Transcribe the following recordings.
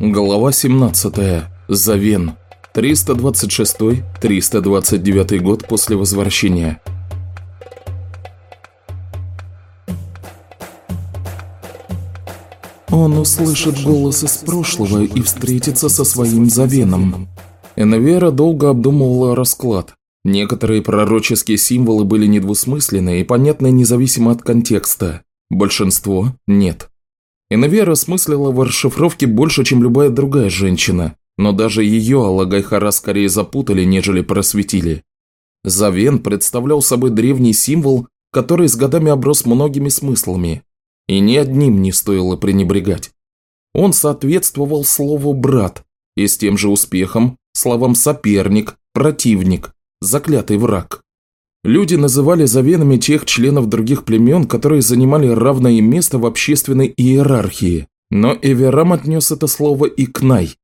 Глава 17. Завен. 326-329 год после возвращения. Он услышит голос из прошлого и встретится со своим Завеном. Энвера долго обдумывала расклад. Некоторые пророческие символы были недвусмысленны и понятны независимо от контекста. Большинство – нет. Инавера смыслила в расшифровке больше, чем любая другая женщина, но даже ее Алагайхара скорее запутали, нежели просветили. Завен представлял собой древний символ, который с годами оброс многими смыслами, и ни одним не стоило пренебрегать. Он соответствовал слову «брат» и с тем же успехом словам «соперник», «противник», «заклятый враг». Люди называли завенами тех членов других племен, которые занимали равное место в общественной иерархии, но Эверам отнес это слово и к Най.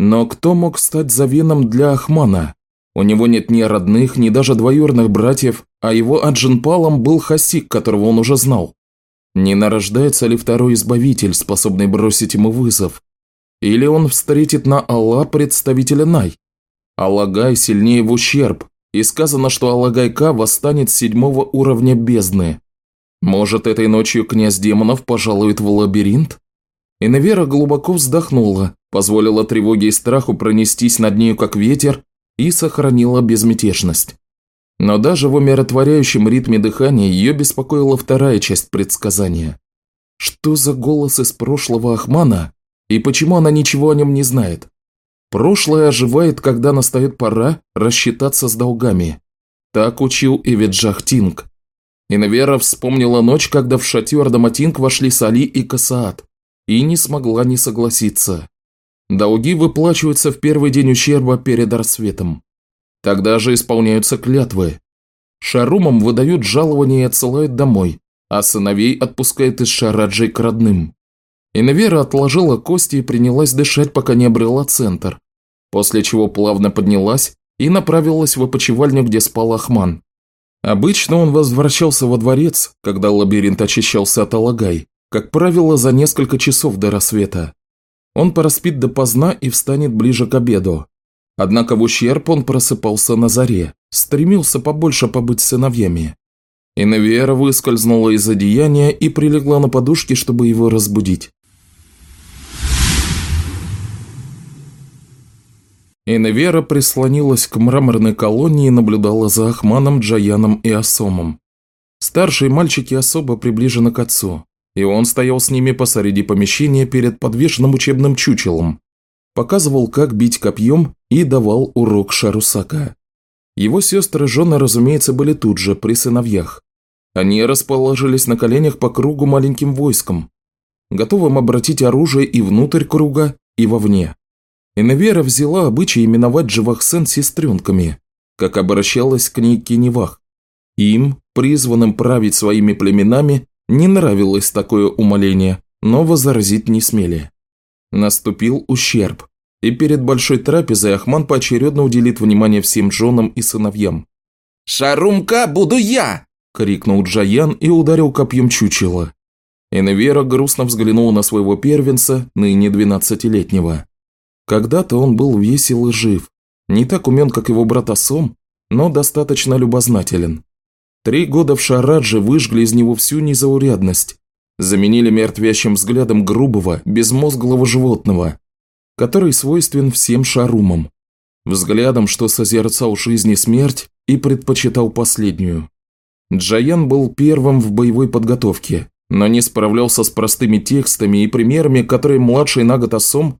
Но кто мог стать завеном для Ахмана? У него нет ни родных, ни даже двоюродных братьев, а его аджинпалом был Хасик, которого он уже знал. Не нарождается ли второй избавитель, способный бросить ему вызов? Или он встретит на Алла представителя Най? Аллагай сильнее в ущерб, и сказано, что Алагайка восстанет седьмого уровня бездны. Может, этой ночью князь демонов пожалует в лабиринт? Иневера глубоко вздохнула, позволила тревоге и страху пронестись над нею как ветер и сохранила безмятежность. Но даже в умиротворяющем ритме дыхания ее беспокоила вторая часть предсказания. Что за голос из прошлого Ахмана и почему она ничего о нем не знает? Прошлое оживает, когда настает пора рассчитаться с долгами. Так учил и Виджах Тинг. Инвера вспомнила ночь, когда в шатер Даматинг вошли Сали и Касаат, и не смогла не согласиться. Долги выплачиваются в первый день ущерба перед рассветом. Тогда же исполняются клятвы. Шарумам выдают жалования и отсылают домой, а сыновей отпускают из Шараджей к родным. Инвера отложила кости и принялась дышать, пока не обрела центр, после чего плавно поднялась и направилась в опочивальню, где спал Ахман. Обычно он возвращался во дворец, когда лабиринт очищался от Алагай, как правило, за несколько часов до рассвета. Он проспит допоздна и встанет ближе к обеду. Однако в ущерб он просыпался на заре, стремился побольше побыть с сыновьями. Иневера выскользнула из одеяния и прилегла на подушке, чтобы его разбудить. Иневера прислонилась к мраморной колонне и наблюдала за Ахманом, Джаяном и Асомом. Старшие мальчики особо приближены к отцу, и он стоял с ними посреди помещения перед подвешенным учебным чучелом, показывал, как бить копьем и давал урок Шарусака. Его сестры жены, разумеется, были тут же, при сыновьях. Они расположились на коленях по кругу маленьким войском, готовым обратить оружие и внутрь круга, и вовне. Инвера взяла обычай именовать Дживахсен сестренками, как обращалась к ней Кеневах. Им, призванным править своими племенами, не нравилось такое умоление, но возразить не смели. Наступил ущерб, и перед большой трапезой Ахман поочередно уделит внимание всем женам и сыновьям. «Шарумка буду я!» – крикнул Джаян и ударил копьем чучела. Инвера грустно взглянула на своего первенца, ныне двенадцатилетнего. Когда-то он был весел и жив, не так умен, как его брат Асом, но достаточно любознателен. Три года в Шарадже выжгли из него всю незаурядность, заменили мертвящим взглядом грубого, безмозглого животного, который свойствен всем шарумам, взглядом, что созерцал жизнь и смерть и предпочитал последнюю. Джаян был первым в боевой подготовке, но не справлялся с простыми текстами и примерами, которые младший на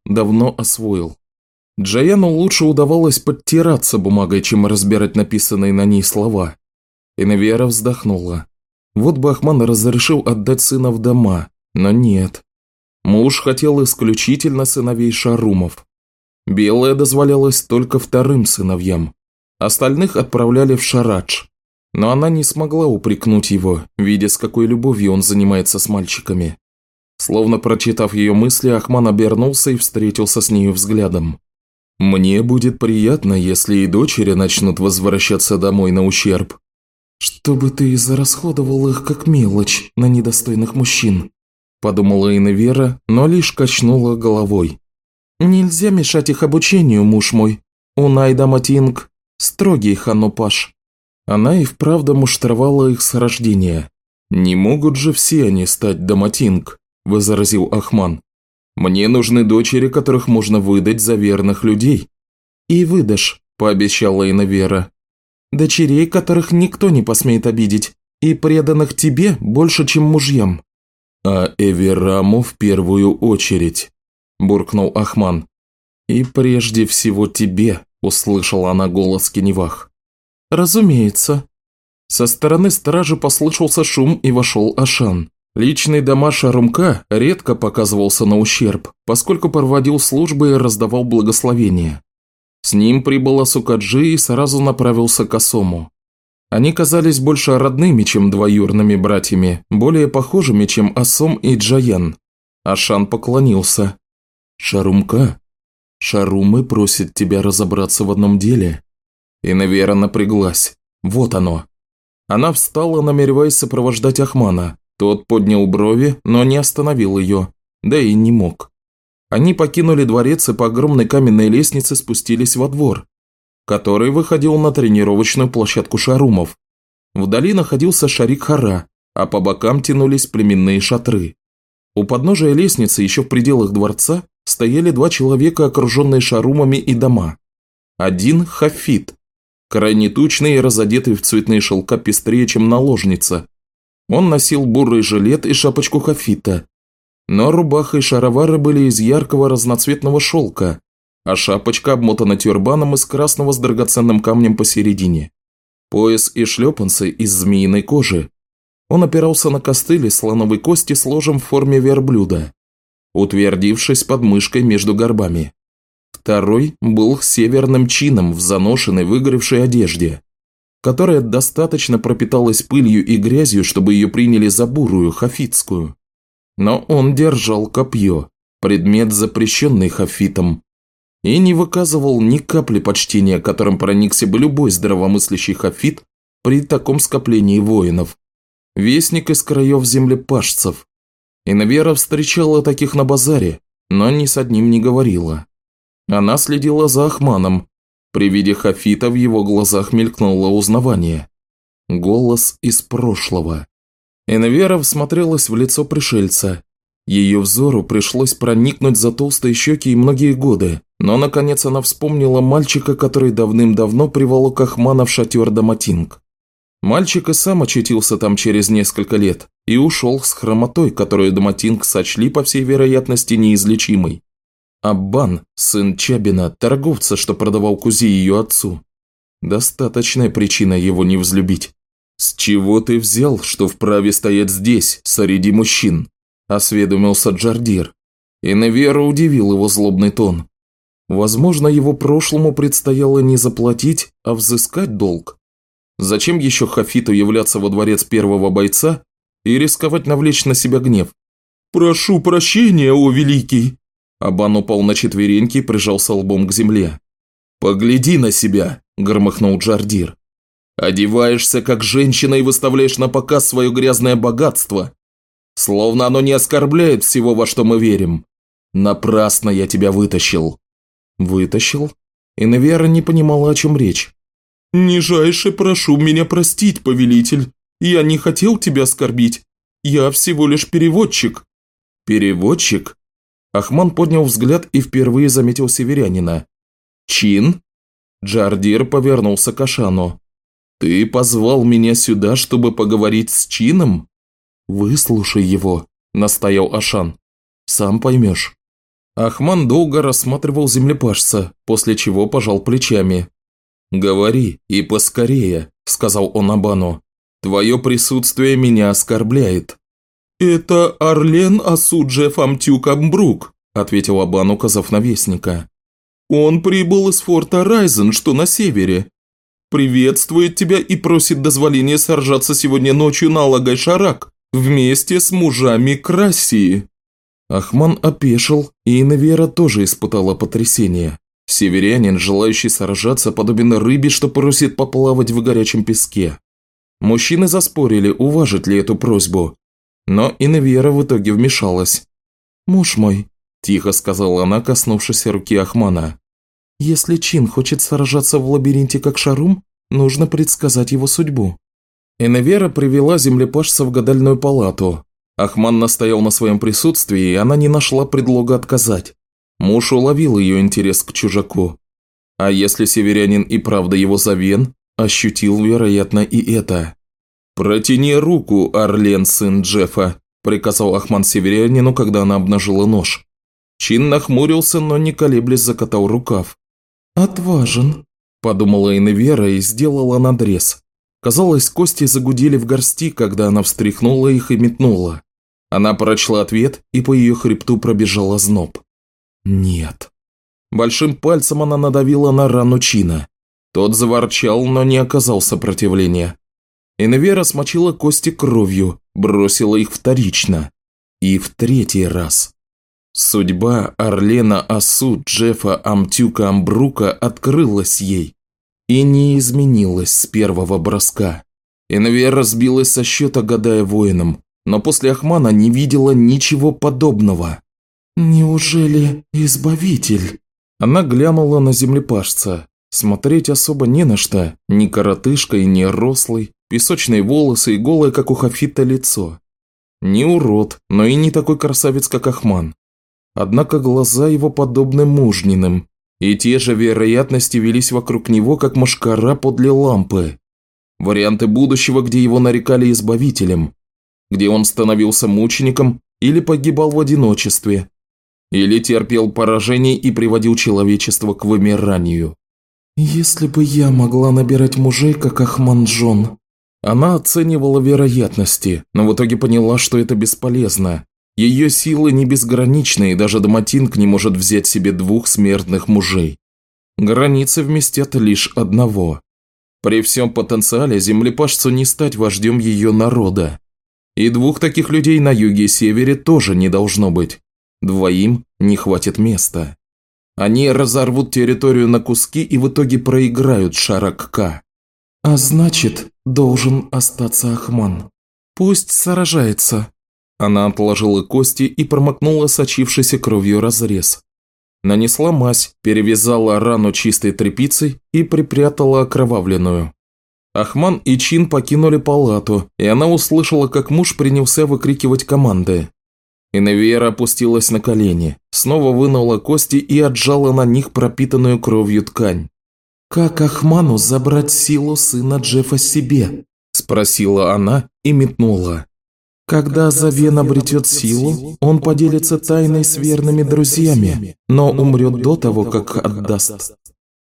давно освоил. Джаяну лучше удавалось подтираться бумагой, чем разбирать написанные на ней слова. Инавиара вздохнула. Вот бы Ахман разрешил отдать сына в дома, но нет. Муж хотел исключительно сыновей Шарумов. Белое дозволялось только вторым сыновьям. Остальных отправляли в Шарадж. Но она не смогла упрекнуть его, видя, с какой любовью он занимается с мальчиками. Словно прочитав ее мысли, Ахман обернулся и встретился с нею взглядом. «Мне будет приятно, если и дочери начнут возвращаться домой на ущерб». «Чтобы ты израсходовал их как мелочь на недостойных мужчин», – подумала Инна Вера, но лишь качнула головой. «Нельзя мешать их обучению, муж мой. У Найда Матинг строгий ханупаш». Она и вправду муштровала их с рождения. «Не могут же все они стать Даматинг», – возразил Ахман. «Мне нужны дочери, которых можно выдать за верных людей». «И выдашь», – пообещала Инавера. «Дочерей, которых никто не посмеет обидеть, и преданных тебе больше, чем мужьям». «А Эвераму в первую очередь», – буркнул Ахман. «И прежде всего тебе», – услышала она голос Кеневах. «Разумеется», со стороны стражи послышался шум и вошел Ашан. Личный дома Шарумка редко показывался на ущерб, поскольку проводил службы и раздавал благословения. С ним прибыл Асукаджи и сразу направился к Асому. Они казались больше родными, чем двоюрными братьями, более похожими, чем Асом и Джаян. Ашан поклонился. «Шарумка, Шарумы просит тебя разобраться в одном деле». И Навера напряглась. Вот оно. Она встала, намереваясь сопровождать Ахмана. Тот поднял брови, но не остановил ее, да и не мог. Они покинули дворец и по огромной каменной лестнице спустились во двор, который выходил на тренировочную площадку шарумов. Вдали находился шарик Хара, а по бокам тянулись племенные шатры. У подножия лестницы, еще в пределах дворца, стояли два человека, окруженные шарумами и дома. Один – Хафит, крайне тучный и разодетый в цветные шелка пестрее, чем наложница. Он носил бурый жилет и шапочку хафита, но рубаха и шаровары были из яркого разноцветного шелка, а шапочка обмотана тюрбаном из красного с драгоценным камнем посередине. Пояс и шлепанцы из змеиной кожи. Он опирался на костыли слоновой кости с ложем в форме верблюда, утвердившись под мышкой между горбами. Второй был северным чином в заношенной выгоревшей одежде, которая достаточно пропиталась пылью и грязью, чтобы ее приняли за бурую, хафитскую. Но он держал копье, предмет, запрещенный хафитом, и не выказывал ни капли почтения, которым проникся бы любой здравомыслящий хафит при таком скоплении воинов. Вестник из краев землепашцев. Инвера встречала таких на базаре, но ни с одним не говорила. Она следила за Ахманом. При виде Хафита в его глазах мелькнуло узнавание. Голос из прошлого. Энвера всмотрелась в лицо пришельца. Ее взору пришлось проникнуть за толстые щеки и многие годы, но наконец она вспомнила мальчика, который давным-давно приволок Ахмана в шатер Даматинг. Мальчик и сам очутился там через несколько лет и ушел с хромотой, которую Даматинг сочли, по всей вероятности, неизлечимой. Аббан, сын Чабина, торговца, что продавал кузи ее отцу. Достаточная причина его не взлюбить. «С чего ты взял, что вправе стоять здесь, среди мужчин?» – осведомился Джардир. И Невера удивил его злобный тон. Возможно, его прошлому предстояло не заплатить, а взыскать долг. Зачем еще Хафиту являться во дворец первого бойца и рисковать навлечь на себя гнев? «Прошу прощения, о великий!» Абан упал на четвереньки и прижался лбом к земле. «Погляди на себя!» – громыхнул Джардир. «Одеваешься как женщина и выставляешь на показ свое грязное богатство, словно оно не оскорбляет всего, во что мы верим. Напрасно я тебя вытащил». «Вытащил?» И Иневера не понимала, о чем речь. «Нижайше прошу меня простить, повелитель. Я не хотел тебя оскорбить. Я всего лишь переводчик». «Переводчик?» Ахман поднял взгляд и впервые заметил северянина. «Чин?» Джардир повернулся к Ашану. «Ты позвал меня сюда, чтобы поговорить с Чином?» «Выслушай его», – настоял Ашан. «Сам поймешь». Ахман долго рассматривал землепашца, после чего пожал плечами. «Говори, и поскорее», – сказал он Абану. «Твое присутствие меня оскорбляет». «Это Орлен Асудже Фамтюк Амбрук», – ответил Абан, указав на вестника. «Он прибыл из форта Райзен, что на севере. Приветствует тебя и просит дозволения соржаться сегодня ночью на Алагай-Шарак вместе с мужами Красии». Ахман опешил, и Инавера тоже испытала потрясение. Северянин, желающий сражаться, подобен рыбе, что просит поплавать в горячем песке. Мужчины заспорили, уважить ли эту просьбу, но Иневера в итоге вмешалась. «Муж мой, – тихо сказала она, коснувшись руки Ахмана. «Если Чин хочет сражаться в лабиринте как Шарум, нужно предсказать его судьбу». Эневера привела землепашца в гадальную палату. Ахман настоял на своем присутствии, и она не нашла предлога отказать. Муж уловил ее интерес к чужаку. А если северянин и правда его завен, ощутил, вероятно, и это. «Протяни руку, Орлен, сын Джеффа», – приказал Ахман северянину, когда она обнажила нож. Чин нахмурился, но не колеблясь закатал рукав. «Отважен», – подумала Иневера и сделала надрез. Казалось, кости загудели в горсти, когда она встряхнула их и метнула. Она прочла ответ, и по ее хребту пробежал озноб. «Нет». Большим пальцем она надавила на рану Чина. Тот заворчал, но не оказал сопротивления. Инвера смочила кости кровью, бросила их вторично. И в третий раз. Судьба Орлена Асу, Джеффа Амтюка Амбрука открылась ей и не изменилась с первого броска. Инвера сбилась со счета, гадая воином, но после Ахмана не видела ничего подобного. «Неужели Избавитель?» Она глянула на землепашца. Смотреть особо не на что, ни коротышка и ни рослый, песочные волосы и голое, как у Хафита, лицо. Не урод, но и не такой красавец, как Ахман. Однако глаза его подобны мужниным, и те же вероятности велись вокруг него, как машкара подле лампы. Варианты будущего, где его нарекали избавителем, где он становился мучеником или погибал в одиночестве, или терпел поражение и приводил человечество к вымиранию. «Если бы я могла набирать мужей, как Ахманджон...» Она оценивала вероятности, но в итоге поняла, что это бесполезно. Ее силы не безграничны, и даже Доматинг не может взять себе двух смертных мужей. Границы вместят лишь одного. При всем потенциале землепашцу не стать вождем ее народа. И двух таких людей на юге и севере тоже не должно быть. Двоим не хватит места. Они разорвут территорию на куски и в итоге проиграют Шаракка. А значит, должен остаться Ахман. Пусть сражается. Она отложила кости и промокнула сочившийся кровью разрез. Нанесла мазь, перевязала рану чистой тряпицей и припрятала окровавленную. Ахман и Чин покинули палату, и она услышала, как муж принялся выкрикивать команды. Иневера опустилась на колени, снова вынула кости и отжала на них пропитанную кровью ткань. «Как Ахману забрать силу сына Джеффа себе?» – спросила она и метнула. «Когда Завен обретет силу, он поделится тайной с верными друзьями, но умрет до того, как отдаст».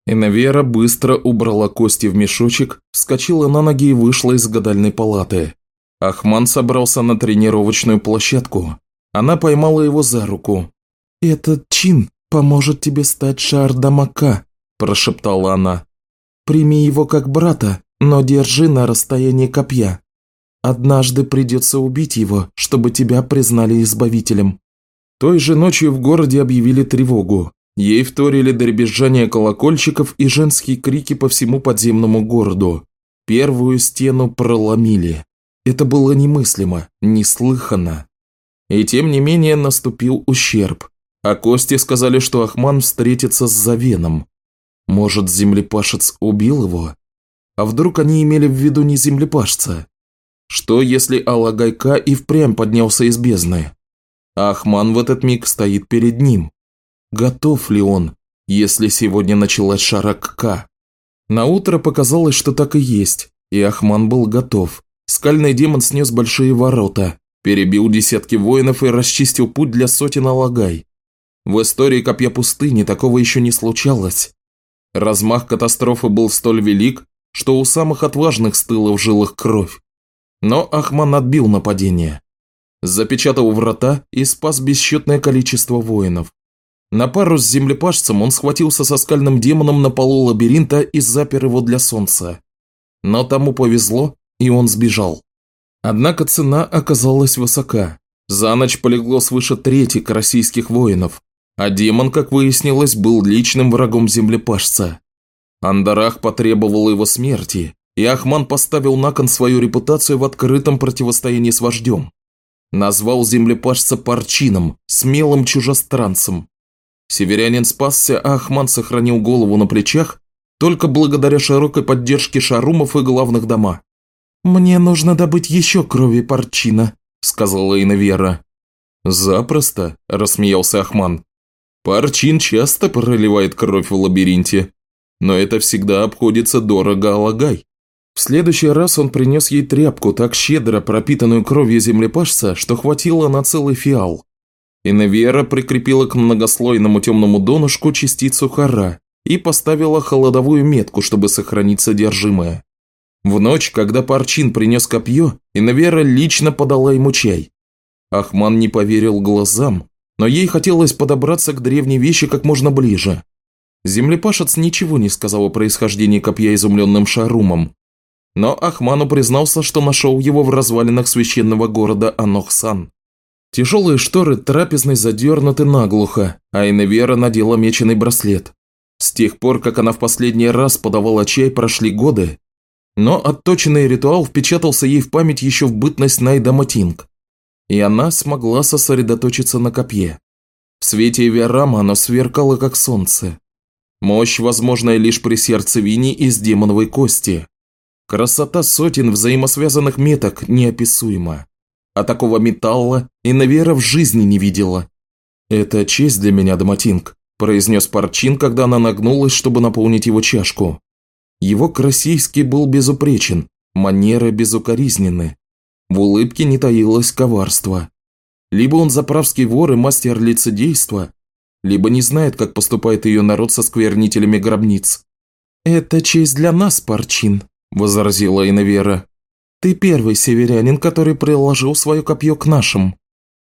Иневера быстро убрала кости в мешочек, вскочила на ноги и вышла из гадальной палаты. Ахман собрался на тренировочную площадку, она поймала его за руку. «Этот чин поможет тебе стать Шардамака», – прошептала она. «Прими его как брата, но держи на расстоянии копья. Однажды придется убить его, чтобы тебя признали избавителем». Той же ночью в городе объявили тревогу. Ей вторили дребезжание колокольчиков и женские крики по всему подземному городу. Первую стену проломили. Это было немыслимо, неслыханно. И тем не менее наступил ущерб. А Кости сказали, что Ахман встретится с Завеном. Может, землепашец убил его? А вдруг они имели в виду не землепашца? Что, если Алагайка и впрямь поднялся из бездны? А Ахман в этот миг стоит перед ним. Готов ли он, если сегодня началась Шаракка? На утро показалось, что так и есть, и Ахман был готов. Скальный демон снес большие ворота, перебил десятки воинов и расчистил путь для сотен алагай. В истории Копья Пустыни такого еще не случалось. Размах катастрофы был столь велик, что у самых отважных стыла в жилах кровь. Но Ахман отбил нападение. Запечатал врата и спас бесчетное количество воинов. На пару с землепашцем он схватился со скальным демоном на полу лабиринта и запер его для солнца. Но тому повезло, и он сбежал. Однако цена оказалась высока. За ночь полегло свыше трети российских воинов, а демон, как выяснилось, был личным врагом землепашца. Андарах потребовал его смерти, и Ахман поставил на кон свою репутацию в открытом противостоянии с вождем. Назвал землепашца парчином, смелым чужестранцем. Северянин спасся, а Ахман сохранил голову на плечах только благодаря широкой поддержке шарумов и главных дома. «Мне нужно добыть еще крови парчина», – сказала Инвера. «Запросто», – рассмеялся Ахман. «Парчин часто проливает кровь в лабиринте, но это всегда обходится дорого Алагай». В следующий раз он принес ей тряпку, так щедро пропитанную кровью землепашца, что хватило на целый фиал. Инвера прикрепила к многослойному темному донышку частицу хара и поставила холодовую метку, чтобы сохранить содержимое. В ночь, когда Парчин принес копье, Инвера лично подала ему чай. Ахман не поверил глазам, но ей хотелось подобраться к древней вещи как можно ближе. Землепашец ничего не сказал о происхождении копья изумленным шарумом, но Ахману признался, что нашел его в развалинах священного города Анохсан. Тяжелые шторы трапезной задернуты наглухо, а Иневера надела меченый браслет. С тех пор, как она в последний раз подавала чай, прошли годы, но отточенный ритуал впечатался ей в память еще в бытность Найдаматинг, и она смогла сосредоточиться на копье. В свете Эвиарама оно сверкало, как солнце. Мощь, возможная лишь при сердцевине из демоновой кости. Красота сотен взаимосвязанных меток неописуема. А такого металла Инавера в жизни не видела. «Это честь для меня, Даматинг», – произнес Парчин, когда она нагнулась, чтобы наполнить его чашку. Его красийский был безупречен, манеры безукоризненны. В улыбке не таилось коварство. Либо он заправский вор и мастер лицедейства, либо не знает, как поступает ее народ со сквернителями гробниц. «Это честь для нас, Парчин», – возразила Инавера. «Ты первый северянин, который приложил свое копье к нашим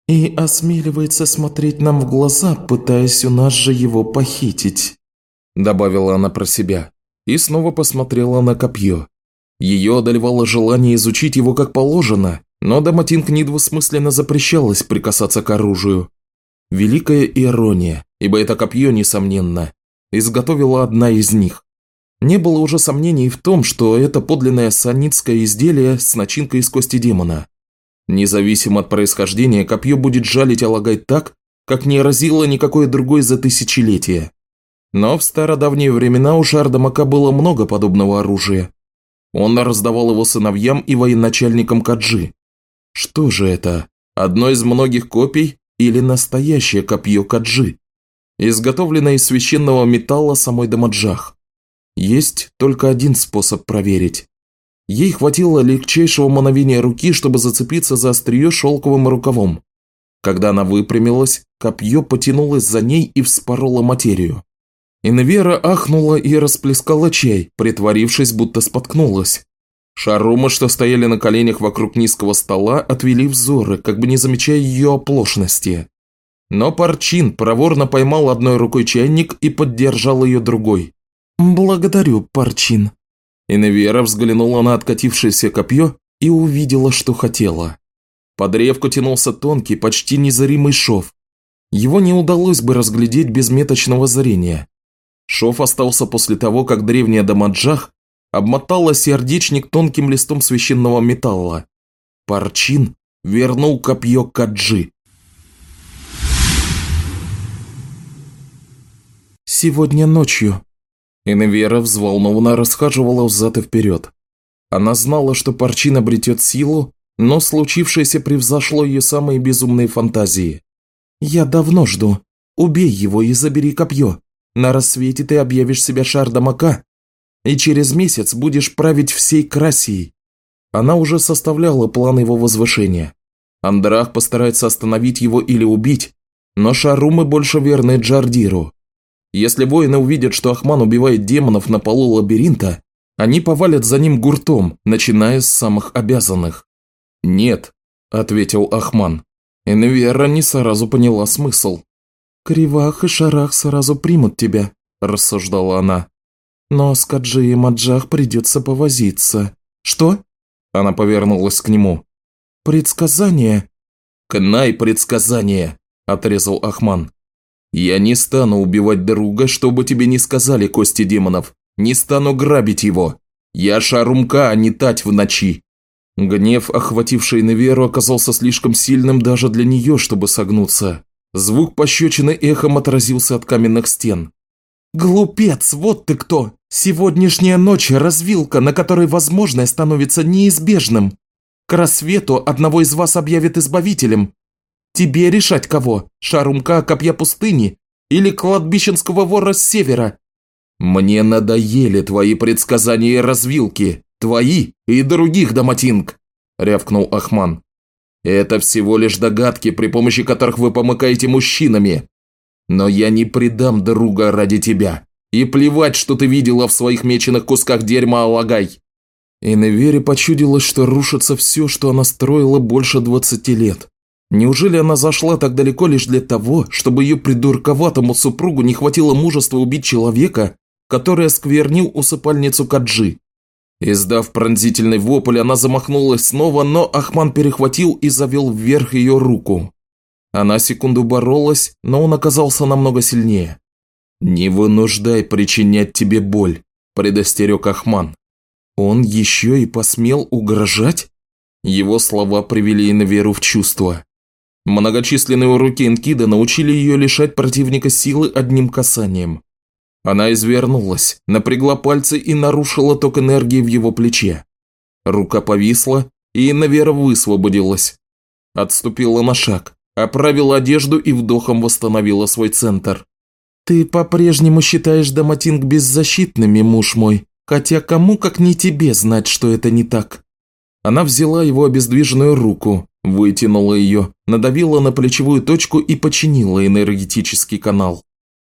и осмеливается смотреть нам в глаза, пытаясь у нас же его похитить», – добавила она про себя и снова посмотрела на копье. Ее одолевало желание изучить его как положено, но Даматинг недвусмысленно запрещалось прикасаться к оружию. Великая ирония, ибо это копье, несомненно, изготовила одна из них. Не было уже сомнений в том, что это подлинное санитское изделие с начинкой из кости демона. Независимо от происхождения, копье будет жалить Алагай так, как не разило никакое другое за тысячелетия. Но в стародавние времена у Шардамака было много подобного оружия, он раздавал его сыновьям и военачальникам Каджи. Что же это? Одно из многих копий или настоящее копье Каджи? Изготовленное из священного металла самой Дамаджах. Есть только один способ проверить. Ей хватило легчайшего мановения руки, чтобы зацепиться за острие шелковым рукавом. Когда она выпрямилась, копье потянулось за ней и вспороло материю. Инвера ахнула и расплескала чай, притворившись, будто споткнулась. Шарумы, что стояли на коленях вокруг низкого стола, отвели взоры, как бы не замечая ее оплошности. Но Парчин проворно поймал одной рукой чайник и поддержал ее другой. «Благодарю, Парчин». Инвера взглянула на откатившееся копье и увидела, что хотела. По древку тянулся тонкий, почти незримый шов. Его не удалось бы разглядеть без меточного зрения. Шов остался после того, как древняя Дамаджах обмотала сердечник тонким листом священного металла. Парчин вернул копье Каджи. «Сегодня ночью». Инвера взволнованно расхаживала взад и вперед. Она знала, что Парчин обретет силу, но случившееся превзошло ее самые безумные фантазии. «Я давно жду. Убей его и забери копье. На рассвете ты объявишь себя Шардамака, и через месяц будешь править всей Красией. Она уже составляла план его возвышения. Андрах постарается остановить его или убить, но Шарумы больше верны Джардиру. Если воины увидят, что Ахман убивает демонов на полу лабиринта, они повалят за ним гуртом, начиная с самых обязанных. «Нет», – ответил Ахман. Энвера не сразу поняла смысл. «Кривах и Шарах сразу примут тебя», – рассуждала она. «Но с Каджи и Маджах придется повозиться». «Что?» – она повернулась к нему. «Предсказание». «Кнай предсказание», – отрезал Ахман. «Я не стану убивать друга, чтобы тебе не сказали кости демонов. Не стану грабить его. Я шарумка, а не тать в ночи». Гнев, охвативший Неверу, оказался слишком сильным даже для нее, чтобы согнуться. Звук пощечины эхом отразился от каменных стен. «Глупец, вот ты кто! Сегодняшняя ночь – развилка, на которой возможное становится неизбежным. К рассвету одного из вас объявят избавителем. Тебе решать кого? Шарумка копья пустыни или кладбищенского вора с севера?» «Мне надоели твои предсказания и развилки, твои и других, Даматинг!» – рявкнул Ахман. «Это всего лишь догадки, при помощи которых вы помыкаете мужчинами. Но я не предам друга ради тебя. И плевать, что ты видела в своих меченых кусках дерьма Алагай. И на Вере почудилось, что рушится все, что она строила больше двадцати лет. Неужели она зашла так далеко лишь для того, чтобы ее придурковатому супругу не хватило мужества убить человека, который осквернил усыпальницу Каджи? Издав пронзительный вопль, она замахнулась снова, но Ахман перехватил и завел вверх ее руку. Она секунду боролась, но он оказался намного сильнее. «Не вынуждай причинять тебе боль», – предостерег Ахман. Он еще и посмел угрожать? Его слова привели Инверу в чувство. Многочисленные уроки Инкида научили ее лишать противника силы одним касанием. Она извернулась, напрягла пальцы и нарушила ток энергии в его плече. Рука повисла, и Инвера высвободилась. Отступила на шаг, оправила одежду и вдохом восстановила свой центр. «Ты по-прежнему считаешь Даматинг беззащитными, муж мой?» Хотя кому как не тебе знать, что это не так. Она взяла его обездвиженную руку, вытянула ее, надавила на плечевую точку и починила энергетический канал.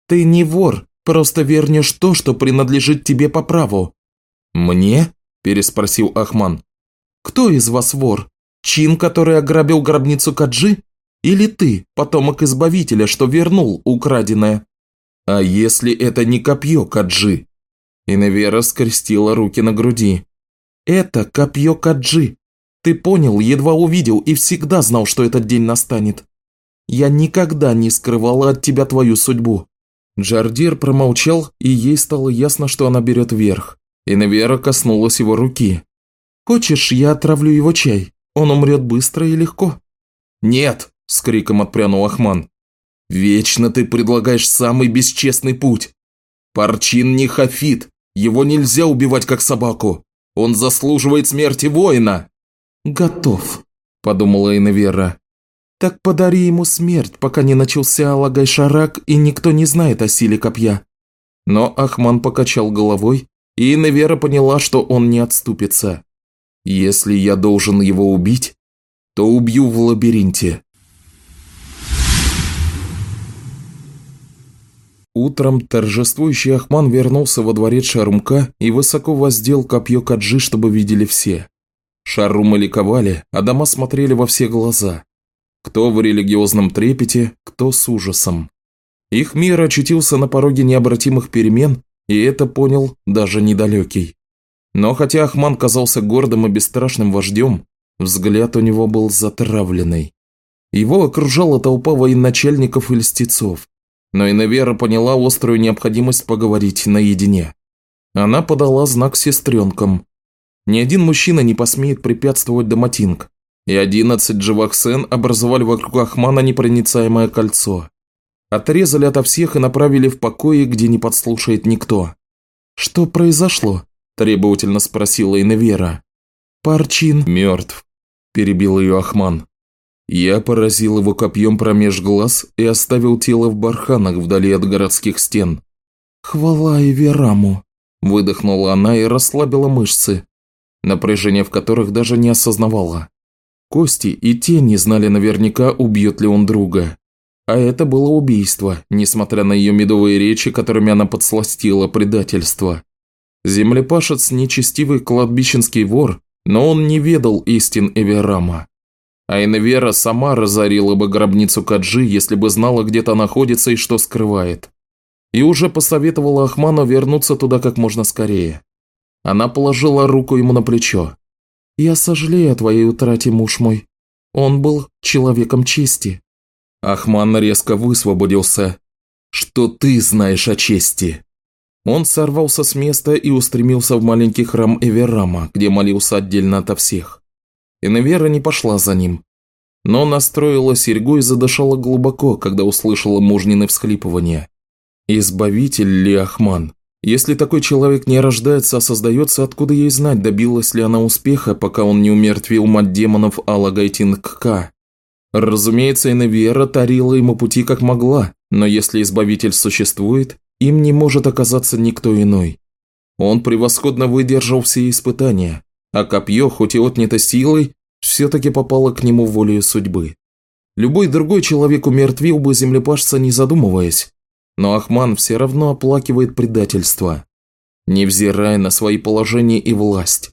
«Ты не вор, просто вернешь то, что принадлежит тебе по праву». «Мне?» – переспросил Ахман. «Кто из вас вор? Чин, который ограбил гробницу Каджи? Или ты, потомок Избавителя, что вернул украденное?» «А если это не копье Каджи?» Иневера скрестила руки на груди. «Это копье Каджи. Ты понял, едва увидел и всегда знал, что этот день настанет. Я никогда не скрывала от тебя твою судьбу». Джардир промолчал, и ей стало ясно, что она берет верх. Иневера коснулась его руки. «Хочешь, я отравлю его чай? Он умрет быстро и легко». «Нет!» – с криком отпрянул Ахман. «Вечно ты предлагаешь самый бесчестный путь. Парчин не хафит, его нельзя убивать как собаку. Он заслуживает смерти воина». «Готов», – подумала Иневера. «Так подари ему смерть, пока не начался Алагай-Шарак, и никто не знает о силе копья». Но Ахман покачал головой, и Иневера поняла, что он не отступится. «Если я должен его убить, то убью в лабиринте. Утром торжествующий Ахман вернулся во дворец Шарумка и высоко воздел копье Каджи, чтобы видели все. Шарумы ликовали, а дома смотрели во все глаза. Кто в религиозном трепете, кто с ужасом. Их мир очутился на пороге необратимых перемен, и это понял даже недалекий. Но хотя Ахман казался гордым и бесстрашным вождем, взгляд у него был затравленный. Его окружала толпа военачальников и льстецов но Иневера поняла острую необходимость поговорить наедине. Она подала знак сестренкам. Ни один мужчина не посмеет препятствовать Даматинг, и одиннадцать живых сен образовали вокруг Ахмана непроницаемое кольцо. Отрезали ото всех и направили в покои, где не подслушает никто. «Что произошло?» – требовательно спросила Иневера. «Парчин мертв», – перебил ее Ахман. Я поразил его копьем промеж глаз и оставил тело в барханах вдали от городских стен. «Хвала Эвераму!» – выдохнула она и расслабила мышцы, напряжение в которых даже не осознавала. Кости и те не знали наверняка, убьет ли он друга. А это было убийство, несмотря на ее медовые речи, которыми она подсластила предательство. Землепашец – нечестивый кладбищенский вор, но он не ведал истин Эверама. А Инвера сама разорила бы гробницу Каджи, если бы знала, где то находится и что скрывает. И уже посоветовала Ахману вернуться туда как можно скорее. Она положила руку ему на плечо. «Я сожалею о твоей утрате, муж мой. Он был человеком чести». Ахман резко высвободился. «Что ты знаешь о чести?» Он сорвался с места и устремился в маленький храм Эверама, где молился отдельно ото всех. Иневера не пошла за ним. Но настроила серьгу и задышала глубоко, когда услышала мужнины всхлипывания. Избавитель ли Ахман? Если такой человек не рождается, а создается, откуда ей знать, добилась ли она успеха, пока он не умертвил мать демонов Алла Гайтинг-Ка? Разумеется, Иневера тарила ему пути как могла, но если Избавитель существует, им не может оказаться никто иной. Он превосходно выдержал все испытания, а копье, хоть и отнято силой, все-таки попало к нему волею судьбы. Любой другой человек умертвил бы землепашца, не задумываясь, но Ахман все равно оплакивает предательство, невзирая на свои положения и власть.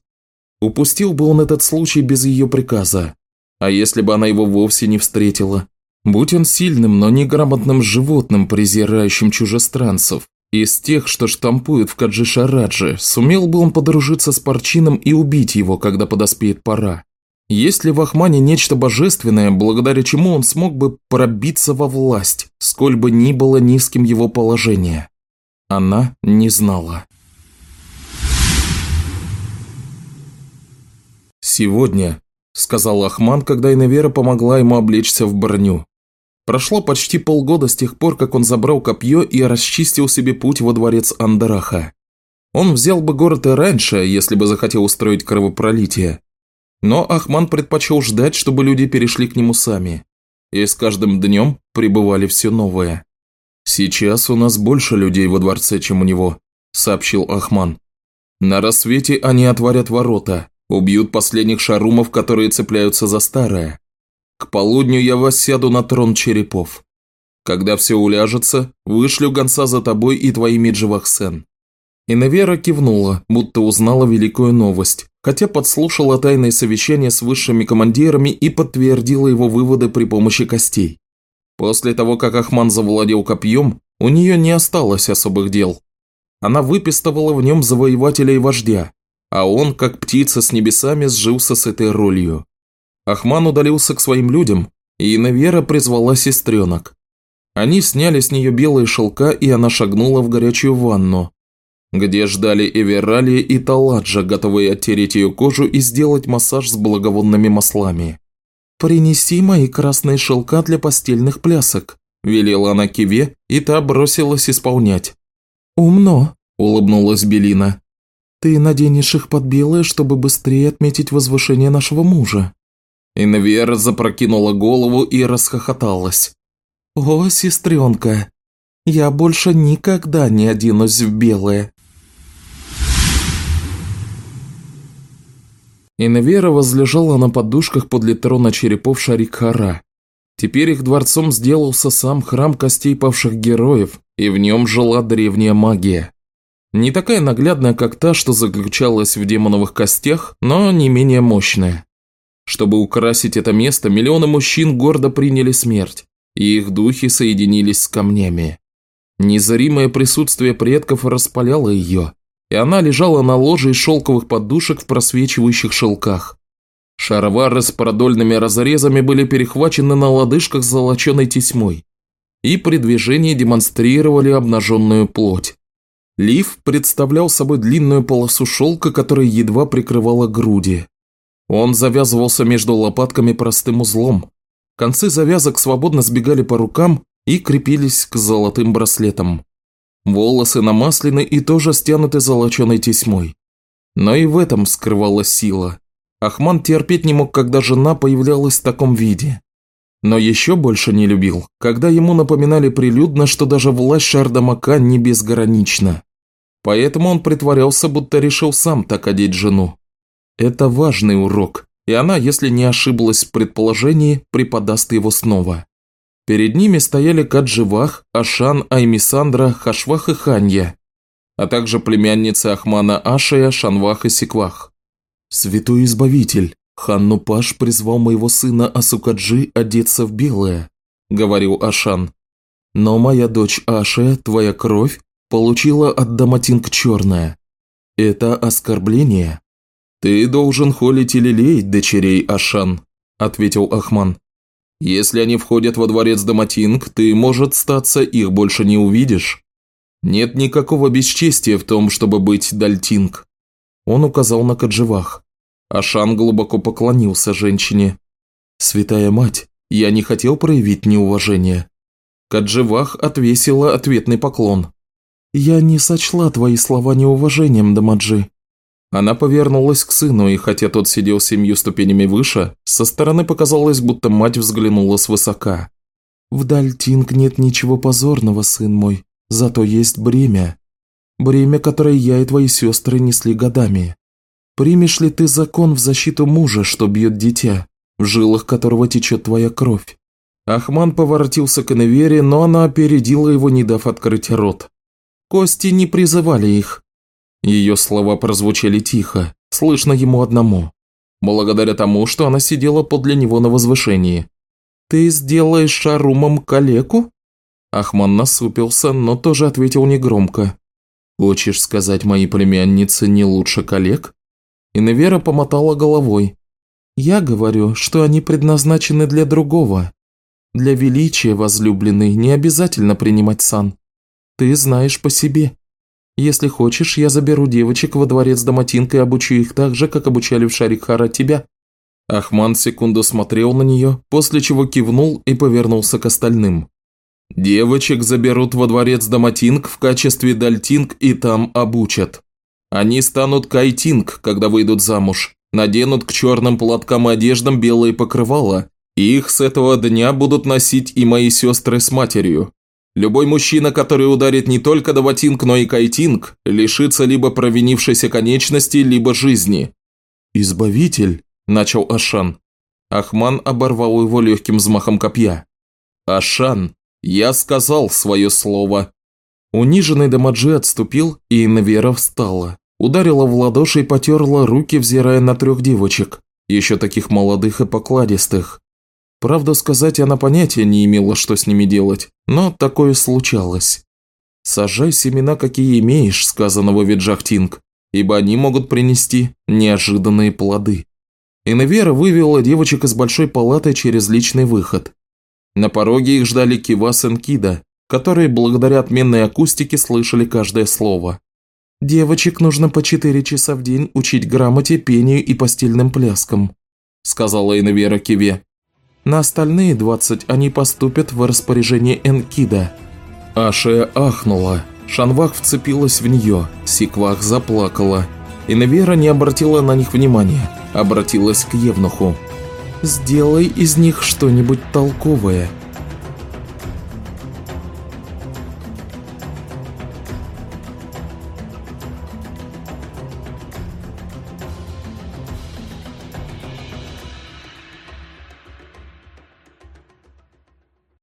Упустил бы он этот случай без ее приказа, а если бы она его вовсе не встретила? Будь он сильным, но неграмотным животным, презирающим чужестранцев, из тех, что штампуют в Каджишарадже, сумел бы он подружиться с Парчином и убить его, когда подоспеет пора. Есть ли в Ахмане нечто божественное, благодаря чему он смог бы пробиться во власть, сколь бы ни было низким его положение? Она не знала. «Сегодня», – сказал Ахман, когда Иневера помогла ему облечься в броню. Прошло почти полгода с тех пор, как он забрал копье и расчистил себе путь во дворец Андараха. Он взял бы город и раньше, если бы захотел устроить кровопролитие. Но Ахман предпочел ждать, чтобы люди перешли к нему сами. И с каждым днем прибывали все новое. «Сейчас у нас больше людей во дворце, чем у него», – сообщил Ахман. «На рассвете они отворят ворота, убьют последних шарумов, которые цепляются за старое. К полудню я воссяду на трон черепов. Когда все уляжется, вышлю гонца за тобой и твоими Дживахсен». Иневера кивнула, будто узнала великую новость, хотя подслушала тайное совещание с высшими командирами и подтвердила его выводы при помощи костей. После того, как Ахман завладел копьем, у нее не осталось особых дел. Она выпистывала в нем завоевателя и вождя, а он, как птица с небесами, сжился с этой ролью. Ахман удалился к своим людям, и Инавера призвала сестренок. Они сняли с нее белые шелка, и она шагнула в горячую ванну, где ждали Эвералия и Таладжа, готовые оттереть ее кожу и сделать массаж с благовонными маслами. «Принеси мои красные шелка для постельных плясок», – велела она Киве, и та бросилась исполнять. «Умно», – улыбнулась Белина. «Ты наденешь их под белое, чтобы быстрее отметить возвышение нашего мужа». Инвера запрокинула голову и расхохоталась. «О, сестренка, я больше никогда не оденусь в белое». Инвера возлежала на подушках подле трона черепов Шарикхара. Теперь их дворцом сделался сам храм костей павших героев, и в нем жила древняя магия. Не такая наглядная, как та, что заключалась в демоновых костях, но не менее мощная. Чтобы украсить это место, миллионы мужчин гордо приняли смерть, и их духи соединились с камнями. Незримое присутствие предков распаляло ее, и она лежала на ложе из шелковых подушек в просвечивающих шелках. Шаровары с продольными разрезами были перехвачены на лодыжках с золоченой тесьмой, и при движении демонстрировали обнаженную плоть. Лиф представлял собой длинную полосу шелка, которая едва прикрывала груди. Он завязывался между лопатками простым узлом. Концы завязок свободно сбегали по рукам и крепились к золотым браслетам. Волосы намаслены и тоже стянуты золоченой тесьмой. Но и в этом скрывалась сила. Ахман терпеть не мог, когда жена появлялась в таком виде. Но еще больше не любил, когда ему напоминали прилюдно, что даже власть Шардамака не безгранична. Поэтому он притворялся, будто решил сам так одеть жену. Это важный урок, и она, если не ошиблась в предположении, преподаст его снова. Перед ними стояли Кадживах, Ашан, Аймисандра, Хашвах и Ханья, а также племянницы Ахмана Ашая, Шанвах и Секвах. «Святой Избавитель, Ханну Паш призвал моего сына Асукаджи одеться в белое», – говорил Ашан. «Но моя дочь Ашая, твоя кровь, получила от Даматинг черное. Это оскорбление». «Ты должен холить и лелеять дочерей, Ашан», – ответил Ахман. «Если они входят во дворец Даматинг, ты, может, статься, их больше не увидишь. Нет никакого бесчестия в том, чтобы быть Дальтинг». Он указал на Кадживах. Ашан глубоко поклонился женщине. «Святая мать, я не хотел проявить неуважение». Кадживах отвесила ответный поклон. «Я не сочла твои слова неуважением, Дамаджи». Она повернулась к сыну, и хотя тот сидел семью ступенями выше, со стороны показалось, будто мать взглянула свысока. «В Дальтинг нет ничего позорного, сын мой, зато есть бремя. Бремя, которое я и твои сестры несли годами. Примешь ли ты закон в защиту мужа, что бьет дитя, в жилах которого течет твоя кровь?» Ахман поворотился к Эневере, но она опередила его, не дав открыть рот. Кости не призывали их. Ее слова прозвучали тихо, слышно ему одному. Благодаря тому, что она сидела подле него на возвышении. «Ты сделаешь шарумом калеку?» Ахман насупился, но тоже ответил негромко. «Хочешь сказать, мои племянницы не лучше коллег?» Иневера помотала головой. «Я говорю, что они предназначены для другого. Для величия, возлюбленный, не обязательно принимать сан. Ты знаешь по себе. Если хочешь, я заберу девочек во дворец Доматинка и обучу их так же, как обучали в Шарикхара тебя». Ахман секунду смотрел на нее, после чего кивнул и повернулся к остальным. «Девочек заберут во дворец Доматинг в качестве Дальтинг и там обучат. Они станут Кайтинг, когда выйдут замуж, наденут к черным платкам и одеждам белые покрывала, и их с этого дня будут носить и мои сестры с матерью. Любой мужчина, который ударит не только Даватинг, но и Кайтинг, лишится либо провинившейся конечности, либо жизни. «Избавитель», – начал Ашан. Ахман оборвал его легким взмахом копья. «Ашан, я сказал свое слово». Униженный Дамаджи отступил, и Инвера встала. Ударила в ладоши и потерла руки, взирая на трех девочек, еще таких молодых и покладистых. Правда сказать, она понятия не имела, что с ними делать, но такое случалось. «Сажай семена, какие имеешь», сказанного Виджахтинг, ибо они могут принести неожиданные плоды. Иневера вывела девочек из большой палаты через личный выход. На пороге их ждали Кивас и Кида, которые благодаря отменной акустике слышали каждое слово. «Девочек нужно по четыре часа в день учить грамоте, пению и постельным пляскам», сказала Иневера Киве. На остальные 20 они поступят в распоряжение Энкида». Ашия ахнула. Шанвах вцепилась в нее, Сиквах заплакала. Инвера не обратила на них внимания, обратилась к Евнуху. «Сделай из них что-нибудь толковое»,